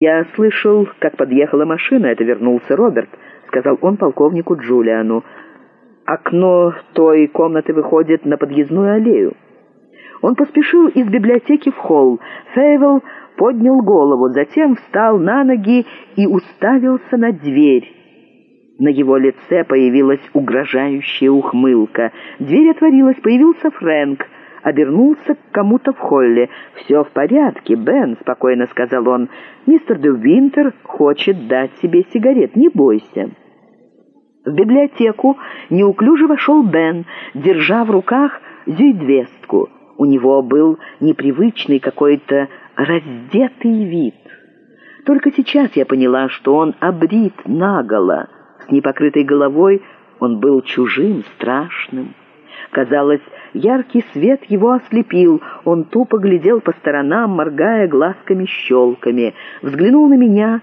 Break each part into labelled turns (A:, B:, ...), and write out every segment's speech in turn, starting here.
A: «Я слышал, как подъехала машина. Это вернулся Роберт», — сказал он полковнику Джулиану. «Окно той комнаты выходит на подъездную аллею». Он поспешил из библиотеки в холл. Фейвел поднял голову, затем встал на ноги и уставился на дверь. На его лице появилась угрожающая ухмылка. Дверь отворилась, появился Фрэнк — обернулся к кому-то в холле. «Все в порядке, Бен», — спокойно сказал он. «Мистер Де Винтер хочет дать себе сигарет, не бойся». В библиотеку неуклюже вошел Бен, держа в руках зюйдвестку. У него был непривычный какой-то раздетый вид. Только сейчас я поняла, что он обрит наголо. С непокрытой головой он был чужим, страшным. Казалось, яркий свет его ослепил. Он тупо глядел по сторонам, моргая глазками-щелками. Взглянул на меня,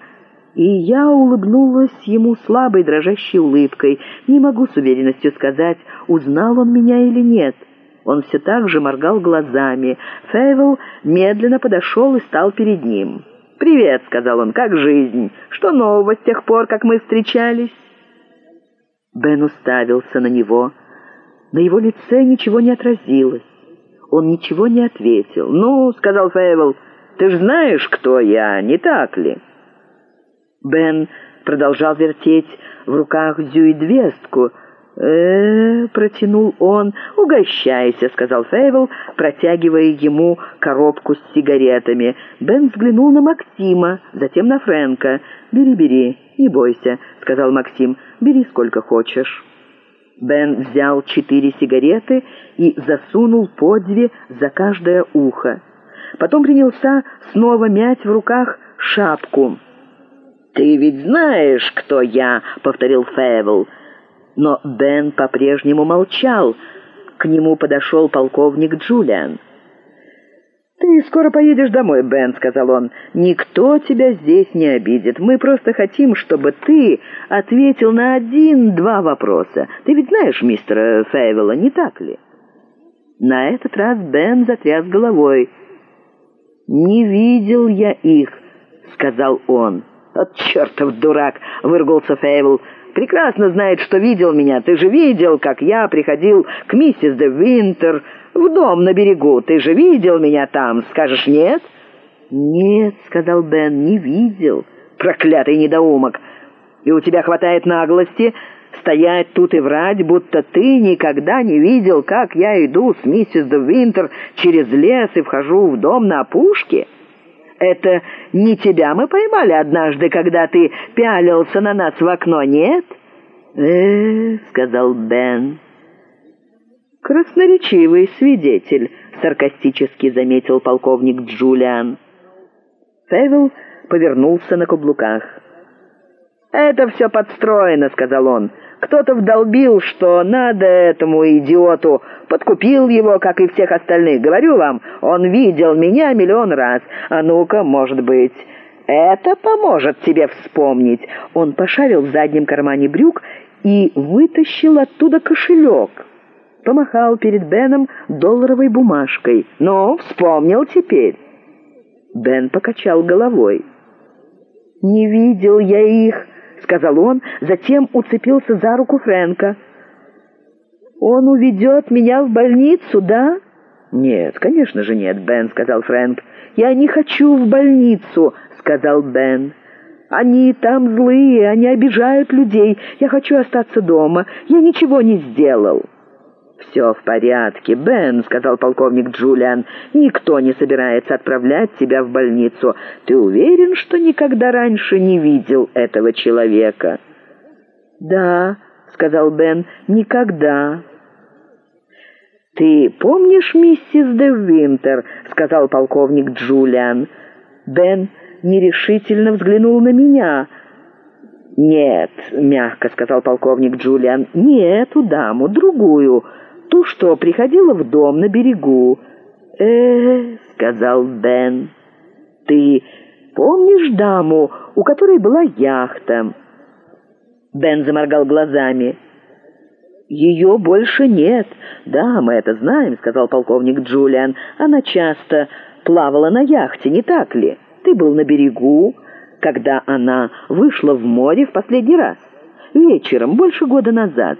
A: и я улыбнулась ему слабой дрожащей улыбкой. Не могу с уверенностью сказать, узнал он меня или нет. Он все так же моргал глазами. Фейвел медленно подошел и стал перед ним. «Привет», — сказал он, — «как жизнь? Что нового с тех пор, как мы встречались?» Бен уставился на него — на его лице ничего не отразилось. Он ничего не ответил. «Ну, — сказал Фейвел, — ты ж знаешь, кто я, не так ли?» Бен продолжал вертеть в руках зюидвестку. э протянул он. «Угощайся», — сказал Фейвел, протягивая ему коробку с сигаретами. Бен взглянул на Максима, затем на Фрэнка. «Бери, бери, не бойся», — сказал Максим. «Бери сколько хочешь». Бен взял четыре сигареты и засунул по две за каждое ухо. Потом принялся снова мять в руках шапку. «Ты ведь знаешь, кто я», — повторил Фэвел. Но Бен по-прежнему молчал. К нему подошел полковник Джулиан. «Ты скоро поедешь домой, Бен», — сказал он. «Никто тебя здесь не обидит. Мы просто хотим, чтобы ты ответил на один-два вопроса. Ты ведь знаешь мистера Фейвела, не так ли?» На этот раз Бен затряс головой. «Не видел я их», — сказал он. «От чертов дурак!» — выргулся Фейвел. «Прекрасно знает, что видел меня. Ты же видел, как я приходил к миссис де Винтер...» в дом на берегу. Ты же видел меня там, скажешь нет?» «Нет», — сказал Бен, — «не видел». «Проклятый недоумок! И у тебя хватает наглости стоять тут и врать, будто ты никогда не видел, как я иду с миссис де Винтер через лес и вхожу в дом на опушке?» «Это не тебя мы поймали однажды, когда ты пялился на нас в окно, нет?» «Э-э», — сказал Бен, — «Красноречивый свидетель», — саркастически заметил полковник Джулиан. Февел повернулся на каблуках. «Это все подстроено», — сказал он. «Кто-то вдолбил, что надо этому идиоту, подкупил его, как и всех остальных. Говорю вам, он видел меня миллион раз. А ну-ка, может быть...» «Это поможет тебе вспомнить». Он пошарил в заднем кармане брюк и вытащил оттуда кошелек помахал перед Беном долларовой бумажкой. «Ну, вспомнил теперь». Бен покачал головой. «Не видел я их», — сказал он, затем уцепился за руку Фрэнка. «Он уведет меня в больницу, да?» «Нет, конечно же нет, Бен», — сказал Фрэнк. «Я не хочу в больницу», — сказал Бен. «Они там злые, они обижают людей. Я хочу остаться дома. Я ничего не сделал». «Все в порядке, Бен», — сказал полковник Джулиан. «Никто не собирается отправлять тебя в больницу. Ты уверен, что никогда раньше не видел этого человека?» «Да», — сказал Бен, — «никогда». «Ты помнишь миссис де Винтер?» — сказал полковник Джулиан. Бен нерешительно взглянул на меня. «Нет», — мягко сказал полковник Джулиан, — «не эту даму, другую» ту, что приходила в дом на берегу. э сказал Бен, — «ты помнишь даму, у которой была яхта?» Бен заморгал глазами. «Ее больше нет. Да, мы это знаем», — сказал полковник Джулиан. «Она часто плавала на яхте, не так ли? Ты был на берегу. когда она вышла в море в последний раз. Вечером, больше года назад.